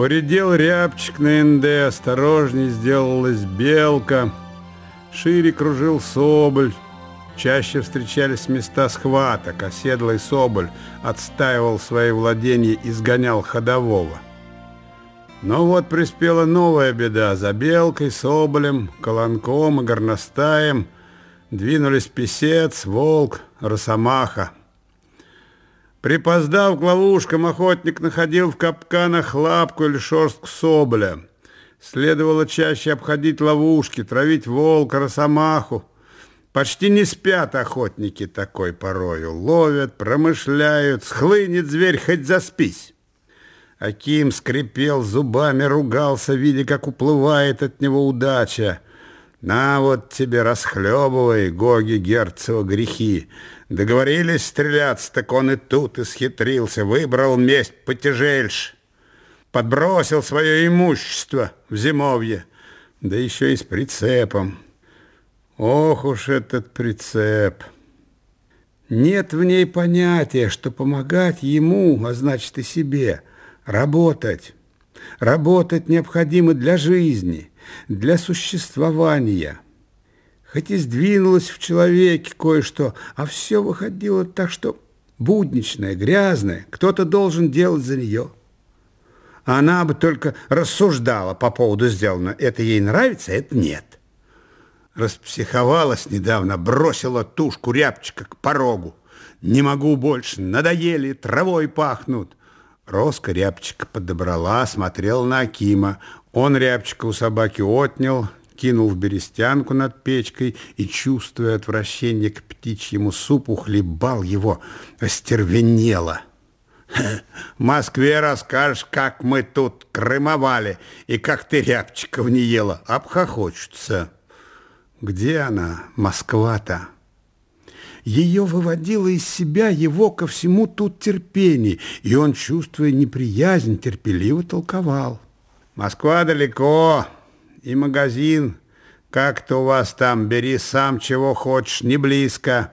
Поредел рябчик на НД, осторожней сделалась белка, шире кружил соболь, чаще встречались места схваток, оседлый соболь отстаивал свои владения и сгонял ходового. Но вот приспела новая беда. За белкой, соболем, колонком и горностаем двинулись писец, волк, росомаха. Припоздав к ловушкам, охотник находил в капканах лапку или шерстку соболя. Следовало чаще обходить ловушки, травить волка, росомаху. Почти не спят охотники такой порою. Ловят, промышляют, схлынет зверь, хоть заспись. Аким скрипел зубами, ругался, видя, как уплывает от него удача. На вот тебе расхлебывай, Гоги Герцева, грехи. Договорились стреляться, так он и тут исхитрился, выбрал месть потяжельш. Подбросил свое имущество в зимовье, да еще и с прицепом. Ох уж этот прицеп! Нет в ней понятия, что помогать ему, а значит и себе, работать. Работать необходимо для жизни, для существования. Хоть и сдвинулось в человеке кое-что, а все выходило так, что будничное, грязное, кто-то должен делать за нее. Она бы только рассуждала по поводу сделанного. Это ей нравится, это нет. Распсиховалась недавно, бросила тушку рябчика к порогу. Не могу больше, надоели, травой пахнут. Роска рябчика подобрала, смотрела на Акима. Он рябчика у собаки отнял, кинул в берестянку над печкой и, чувствуя отвращение к птичьему супу, хлебал его, остервенело. В Москве расскажешь, как мы тут крымовали и как ты рябчиков не ела. Обхохочутся. Где она, Москва-то? Ее выводило из себя его ко всему тут терпение, и он, чувствуя неприязнь, терпеливо толковал. Москва далеко, и магазин, как-то у вас там, бери сам чего хочешь, не близко,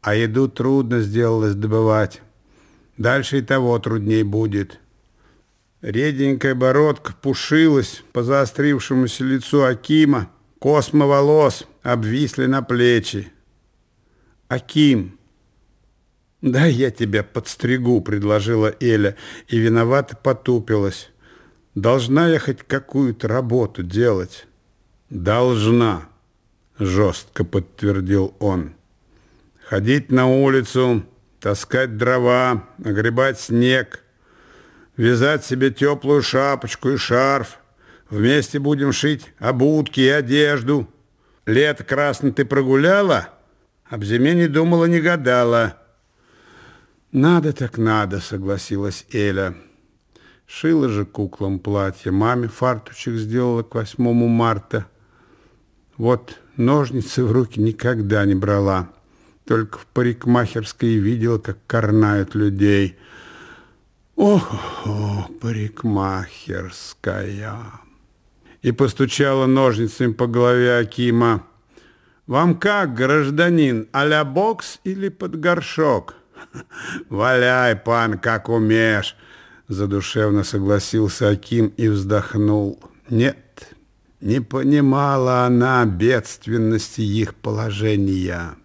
а еду трудно сделалось добывать. Дальше и того трудней будет. Реденькая бородка пушилась по заострившемуся лицу Акима, космо волос обвисли на плечи. Аким, да я тебя подстригу, предложила Эля, и виновато потупилась. Должна я хоть какую-то работу делать? Должна, жестко подтвердил он. Ходить на улицу, таскать дрова, нагребать снег, вязать себе теплую шапочку и шарф. Вместе будем шить обутки и одежду. Лето красное ты прогуляла? Об зиме не думала, не гадала. Надо так надо, согласилась Эля. Шила же куклам платье, маме фартучек сделала к 8 марта. Вот ножницы в руки никогда не брала. Только в парикмахерской видела, как корнают людей. Ох, ох парикмахерская. И постучала ножницами по голове Акима. Вам как, гражданин, а бокс или под горшок? Валяй, пан, как умеешь. Задушевно согласился Аким и вздохнул. Нет, не понимала она бедственности их положения.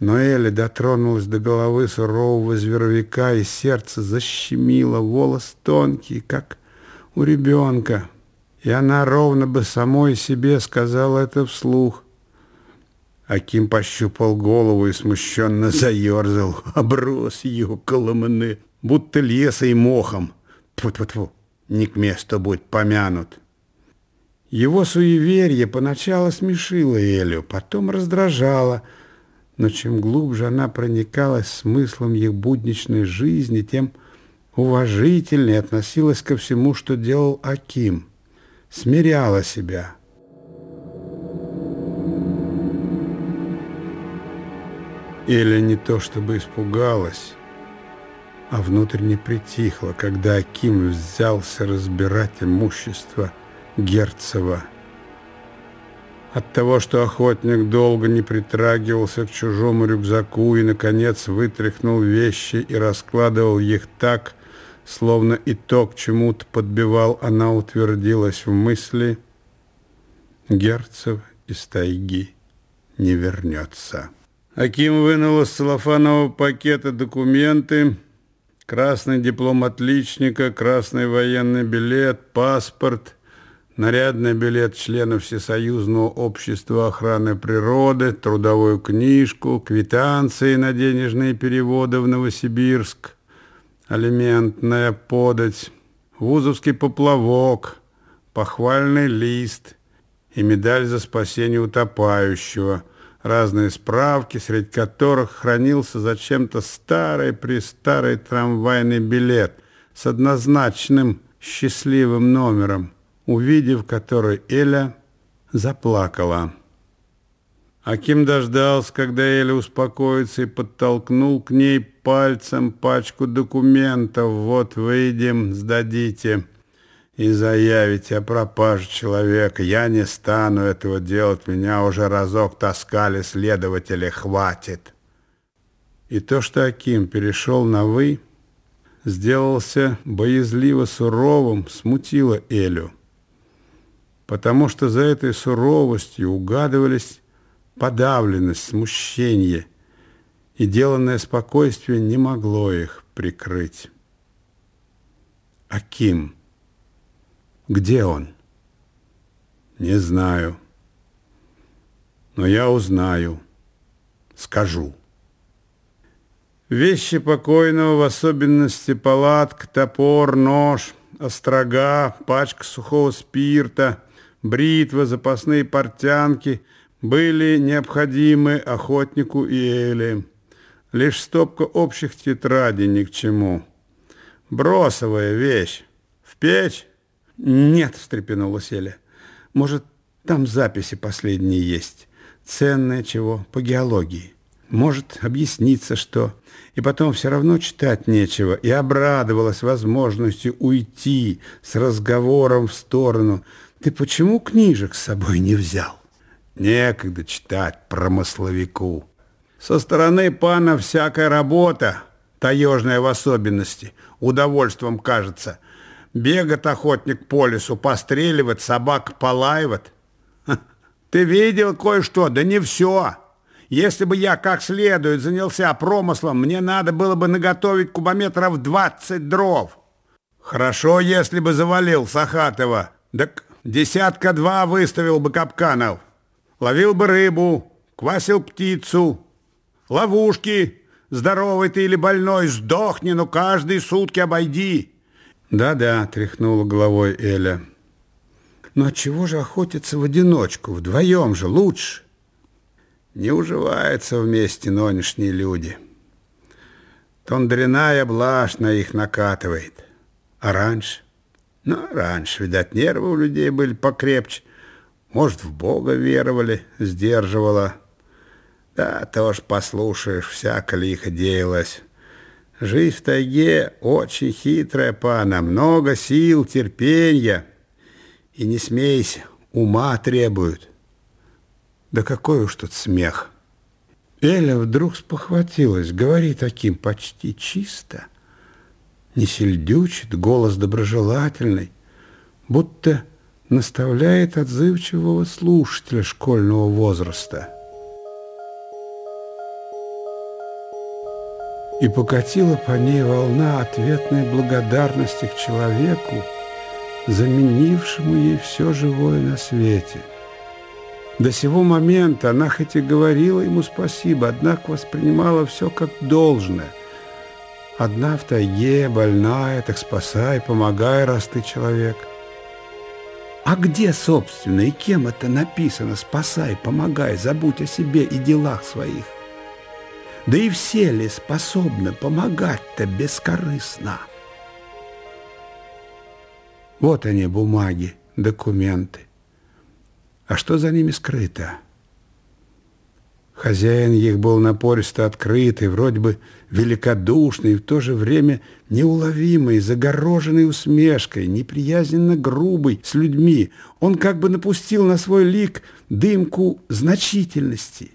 Но Эля дотронулась до головы сурового зверовика, и сердце защемило, волос тонкий, как у ребенка. И она ровно бы самой себе сказала это вслух. Аким пощупал голову и смущенно заерзал, оброс ее коломаны, будто леса и мохом. Тьфу-тьфу-тьфу, не к месту будет помянут. Его суеверие поначалу смешило Элю, потом раздражало, но чем глубже она проникалась смыслом их будничной жизни, тем уважительнее относилась ко всему, что делал Аким, смиряла себя. Эля не то чтобы испугалась, а внутренне притихла, когда Аким взялся разбирать имущество Герцева. От того, что охотник долго не притрагивался к чужому рюкзаку и, наконец, вытряхнул вещи и раскладывал их так, Словно итог чему-то подбивал, она утвердилась в мысли. Герцев из тайги не вернется. Аким вынул из целлофанового пакета документы, красный диплом отличника, красный военный билет, паспорт, нарядный билет члена Всесоюзного общества охраны природы, трудовую книжку, квитанции на денежные переводы в Новосибирск, алиментная подать, вузовский поплавок, похвальный лист и медаль за спасение утопающего, разные справки, среди которых хранился зачем-то старый-престарый трамвайный билет с однозначным счастливым номером, увидев который Эля заплакала. Аким дождался, когда Эля успокоится, и подтолкнул к ней пальцем пачку документов. «Вот, выйдем, сдадите и заявите о пропаже человека. Я не стану этого делать, меня уже разок таскали следователи, хватит». И то, что Аким перешел на «вы», сделался боязливо суровым, смутило Элю, потому что за этой суровостью угадывались подавленность, смущение, и деланное спокойствие не могло их прикрыть. Аким. Где он? Не знаю. Но я узнаю. Скажу. Вещи покойного, в особенности палатка, топор, нож, острога, пачка сухого спирта, бритва, запасные портянки — были необходимы охотнику и Эли. Лишь стопка общих тетрадей ни к чему. Бросовая вещь. В печь? Нет, встрепенулась Эля. Может, там записи последние есть. Ценное чего? По геологии. Может, объясниться что. И потом все равно читать нечего. И обрадовалась возможностью уйти с разговором в сторону. Ты почему книжек с собой не взял? Некогда читать промысловику. Со стороны пана всякая работа, таежная в особенности, удовольствием кажется. Бегает охотник по лесу, постреливает, собак полаивает. Ты видел кое-что? Да не все. Если бы я как следует занялся промыслом, мне надо было бы наготовить кубометров 20 дров. Хорошо, если бы завалил Сахатова. Так десятка-два выставил бы капканов ловил бы рыбу, квасил птицу, ловушки, здоровый ты или больной, сдохни, но каждые сутки обойди. Да-да, тряхнула головой Эля. Но чего же охотиться в одиночку, вдвоем же лучше? Не уживаются вместе нынешние люди. Тондряная блажь на их накатывает. А раньше? Ну, раньше, видать, нервы у людей были покрепче. Может, в Бога веровали, сдерживала. Да, тоже послушаешь, всяко лихо деялось. Жизнь в тайге очень хитрая, пана, много сил, терпения. И не смейся, ума требует. Да какой уж тут смех. Эля вдруг спохватилась, говорит таким почти чисто. Не сельдючит, голос доброжелательный, будто наставляет отзывчивого слушателя школьного возраста. И покатила по ней волна ответной благодарности к человеку, заменившему ей все живое на свете. До сего момента она хоть и говорила ему спасибо, однако воспринимала все как должное. Одна в тайге, больная, так спасай, помогай, раз ты человек – а где, собственно, и кем это написано «спасай, помогай, забудь о себе и делах своих»? Да и все ли способны помогать-то бескорыстно? Вот они, бумаги, документы. А что за ними скрыто? Хозяин их был напористо открытый, вроде бы великодушный, и в то же время неуловимый, загороженный усмешкой, неприязненно грубый с людьми. Он как бы напустил на свой лик дымку значительности.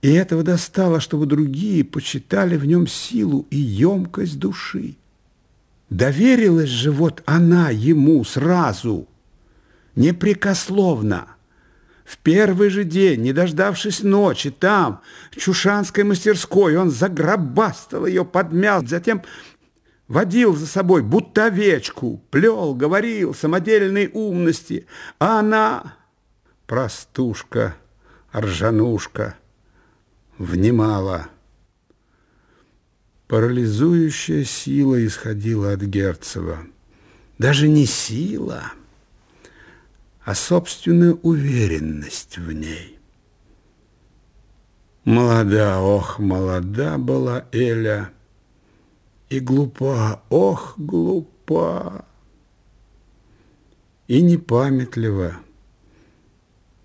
И этого достало, чтобы другие почитали в нем силу и емкость души. Доверилась же вот она ему сразу, непрекословно. В первый же день, не дождавшись ночи, там, в Чушанской мастерской, он загробастал ее, подмял, затем водил за собой будто овечку, плел, говорил самодельные умности, а она, простушка, ржанушка, внимала. Парализующая сила исходила от Герцева. Даже не сила, а собственная уверенность в ней. Молода, ох, молода была Эля, и глупа, ох, глупа, и непамятлива.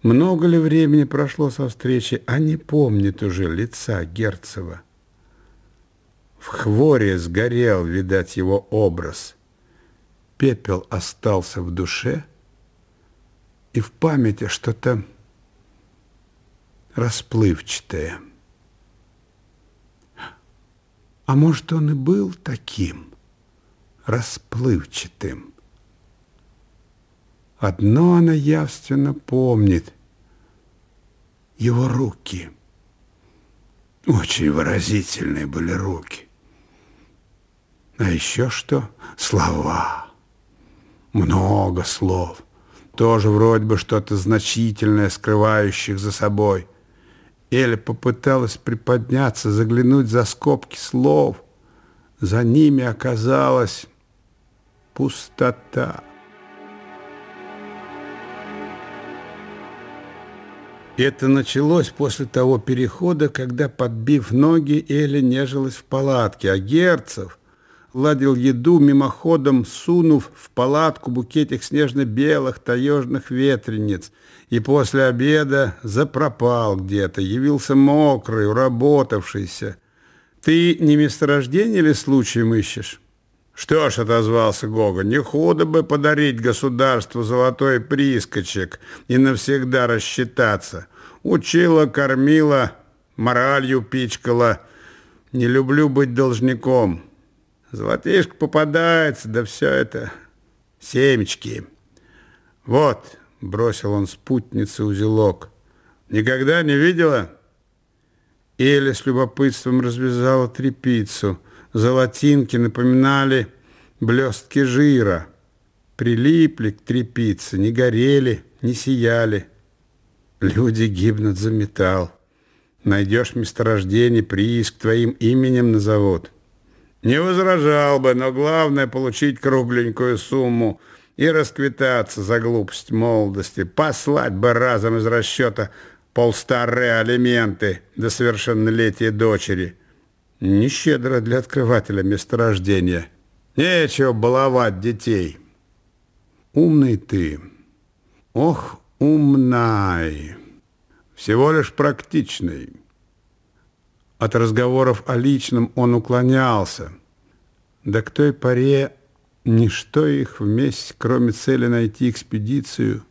Много ли времени прошло со встречи, а не помнит уже лица Герцева. В хворе сгорел, видать, его образ. Пепел остался в душе, и в памяти что-то расплывчатое. А может, он и был таким, расплывчатым. Одно она явственно помнит — его руки. Очень выразительные были руки. А еще что? Слова. Много слов. Тоже вроде бы что-то значительное, скрывающих за собой. Эля попыталась приподняться, заглянуть за скобки слов. За ними оказалась пустота. Это началось после того перехода, когда, подбив ноги, Эля нежилась в палатке, а Герцев ладил еду, мимоходом сунув в палатку букетик снежно-белых таежных ветрениц, и после обеда запропал где-то, явился мокрый, уработавшийся. «Ты не месторождение ли случаем ищешь?» «Что ж», — отозвался Гога, — «не худо бы подарить государству золотой прискочек и навсегда рассчитаться. Учила, кормила, моралью пичкала. Не люблю быть должником». Золотишко попадается, да все это семечки. Вот, бросил он спутнице узелок. Никогда не видела? Эля с любопытством развязала трепицу. Золотинки напоминали блестки жира. Прилипли к трепице, не горели, не сияли. Люди гибнут за металл. Найдешь месторождение, прииск твоим именем назовут. Не возражал бы, но главное получить кругленькую сумму и расквитаться за глупость молодости, послать бы разом из расчета полстарые алименты до совершеннолетия дочери. Нещедро для открывателя месторождения. Нечего баловать детей. Умный ты. Ох, умнай. Всего лишь практичный. От разговоров о личном он уклонялся. Да к той поре ничто их вместе, кроме цели найти экспедицию,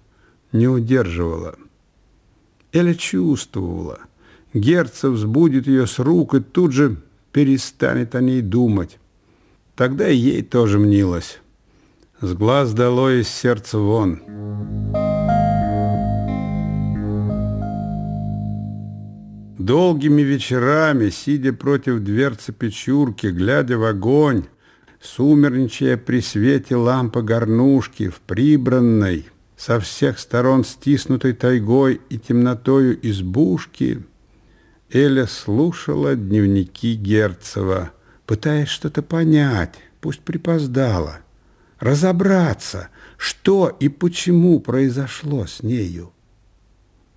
не удерживало. Эля чувствовала. Герцев взбудет ее с рук и тут же перестанет о ней думать. Тогда и ей тоже мнилось. С глаз дало из сердца вон. Долгими вечерами, сидя против дверцы печурки, глядя в огонь, сумерничая при свете лампы горнушки в прибранной, со всех сторон стиснутой тайгой и темнотою избушки, Эля слушала дневники Герцева, пытаясь что-то понять, пусть припоздала, разобраться, что и почему произошло с нею.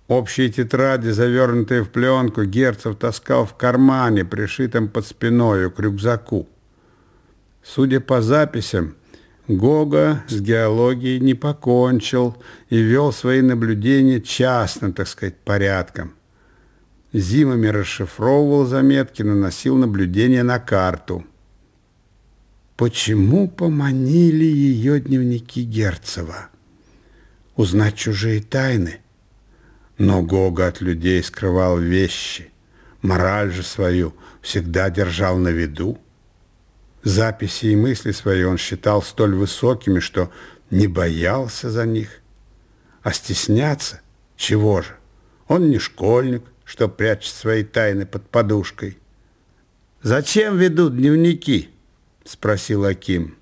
Общие тетради, завернутые в пленку, Герцев таскал в кармане, пришитом под спиною к рюкзаку. Судя по записям, Гога с геологией не покончил и вел свои наблюдения частным, так сказать, порядком. Зимами расшифровывал заметки, наносил наблюдения на карту. Почему поманили ее дневники Герцева? Узнать чужие тайны – но Гога от людей скрывал вещи, мораль же свою всегда держал на виду. Записи и мысли свои он считал столь высокими, что не боялся за них. А стесняться? Чего же? Он не школьник, что прячет свои тайны под подушкой. «Зачем ведут дневники?» – спросил Аким.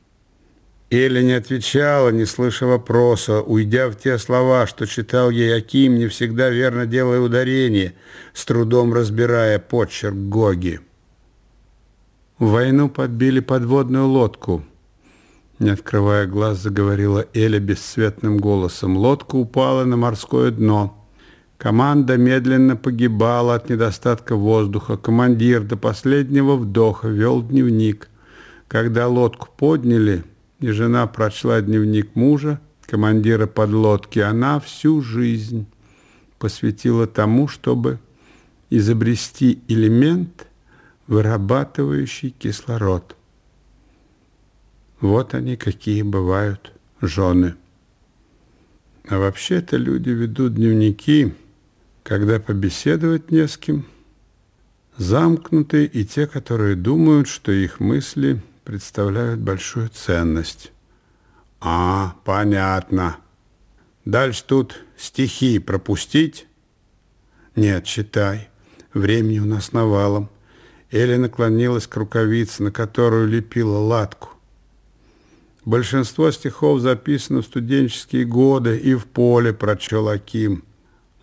Эля не отвечала, не слыша вопроса, уйдя в те слова, что читал ей Аким, не всегда верно делая ударение, с трудом разбирая почерк Гоги. В войну подбили подводную лодку. Не открывая глаз, заговорила Эля бесцветным голосом. Лодка упала на морское дно. Команда медленно погибала от недостатка воздуха. Командир до последнего вдоха вел дневник. Когда лодку подняли, и жена прочла дневник мужа, командира подлодки, она всю жизнь посвятила тому, чтобы изобрести элемент, вырабатывающий кислород. Вот они какие бывают жены. А вообще-то люди ведут дневники, когда побеседовать не с кем, замкнутые и те, которые думают, что их мысли представляют большую ценность. А, понятно. Дальше тут стихи пропустить? Нет, читай. Времени у нас навалом. Эля наклонилась к рукавице, на которую лепила латку. Большинство стихов записано в студенческие годы и в поле, прочел Аким.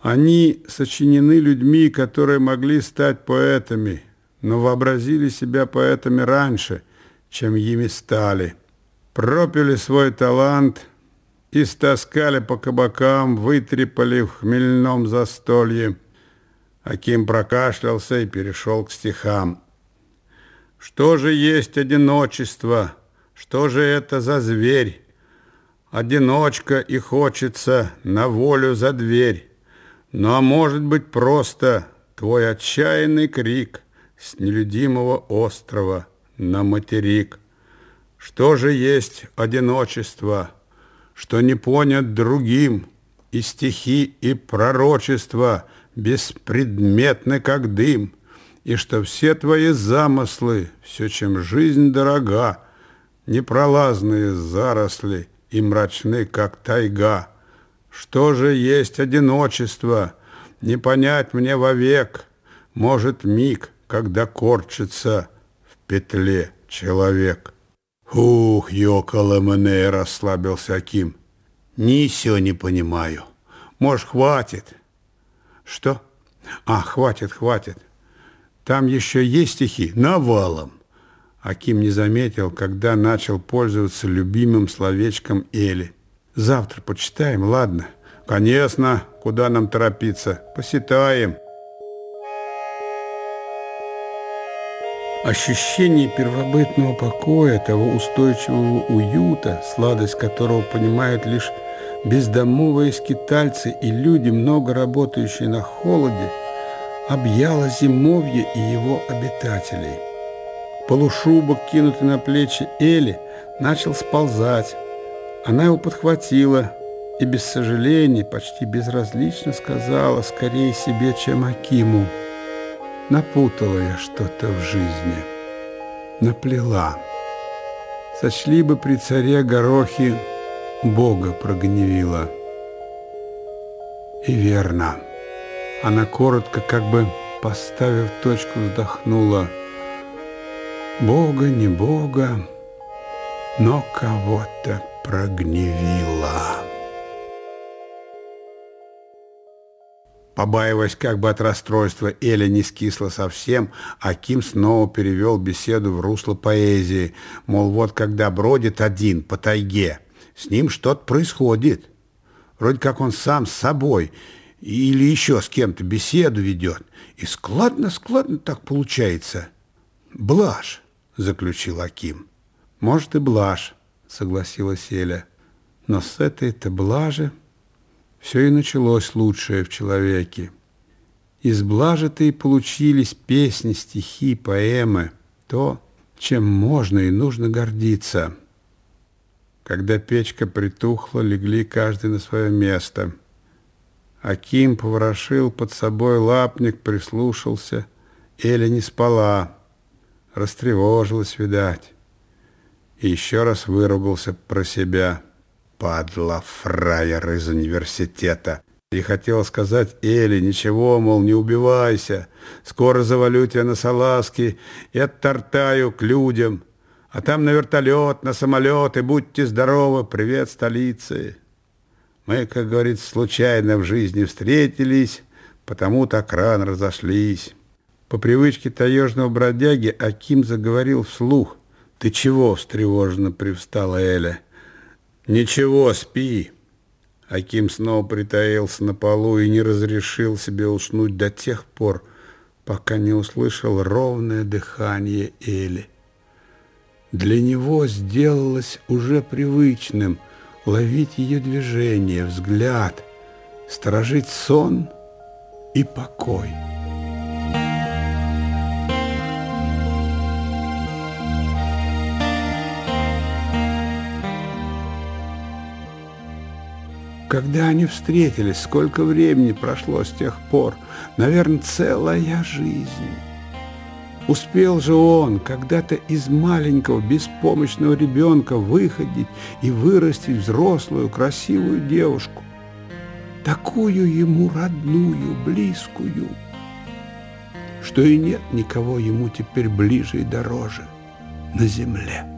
Они сочинены людьми, которые могли стать поэтами, но вообразили себя поэтами раньше, чем ими стали. Пропили свой талант и стаскали по кабакам, вытрепали в хмельном застолье. Аким прокашлялся и перешел к стихам. «Что же есть одиночество?» Что же это за зверь? Одиночка и хочется на волю за дверь. Ну а может быть просто твой отчаянный крик с нелюдимого острова на материк. Что же есть одиночество, что не понят другим, и стихи, и пророчества беспредметны, как дым, и что все твои замыслы, все, чем жизнь дорога, непролазные заросли и мрачны, как тайга. Что же есть одиночество? Не понять мне вовек. Может, миг, когда корчится в петле человек. Ух, ёкало мне, расслабился Аким. Ни все не понимаю. Может, хватит? Что? А, хватит, хватит. Там еще есть стихи навалом. Аким не заметил, когда начал пользоваться любимым словечком Эли. «Завтра почитаем, ладно?» «Конечно, куда нам торопиться? Посетаем». Ощущение первобытного покоя, того устойчивого уюта, сладость которого понимают лишь бездомовые скитальцы и люди, много работающие на холоде, объяло зимовье и его обитателей – Полушубок, кинутый на плечи Эли, начал сползать. Она его подхватила и без сожаления, почти безразлично сказала скорее себе, чем Акиму. Напутала я что-то в жизни, наплела. Сочли бы при царе горохи Бога прогневила. И верно. Она коротко, как бы поставив точку, вздохнула – Бога не Бога, но кого-то прогневила. Побаиваясь как бы от расстройства, Эля не скисла совсем, а Ким снова перевел беседу в русло поэзии. Мол, вот когда бродит один по тайге, с ним что-то происходит. Вроде как он сам с собой или еще с кем-то беседу ведет. И складно-складно так получается. Блажь заключил Аким. Может и блажь, согласилась Эля. Но с этой-то блажи все и началось лучшее в человеке. Из блажи-то и получились песни, стихи, поэмы, то, чем можно и нужно гордиться. Когда печка притухла, легли каждый на свое место. Аким поворошил под собой лапник, прислушался. Эля не спала растревожилась, видать. И еще раз выругался про себя. Падла, фраер из университета. И хотел сказать Элли, ничего, мол, не убивайся, скоро завалю тебя на салазки и оттортаю к людям, а там на вертолет, на самолет, и будьте здоровы, привет столице. Мы, как говорится, случайно в жизни встретились, потому так рано разошлись. По привычке таежного бродяги Аким заговорил вслух. «Ты чего?» – встревоженно привстала Эля. «Ничего, спи». Аким снова притаился на полу и не разрешил себе уснуть до тех пор, пока не услышал ровное дыхание Эли. Для него сделалось уже привычным ловить ее движение, взгляд, сторожить сон и покой. Когда они встретились, сколько времени прошло с тех пор? Наверное, целая жизнь. Успел же он когда-то из маленького беспомощного ребенка выходить и вырастить взрослую красивую девушку, такую ему родную, близкую, что и нет никого ему теперь ближе и дороже на земле.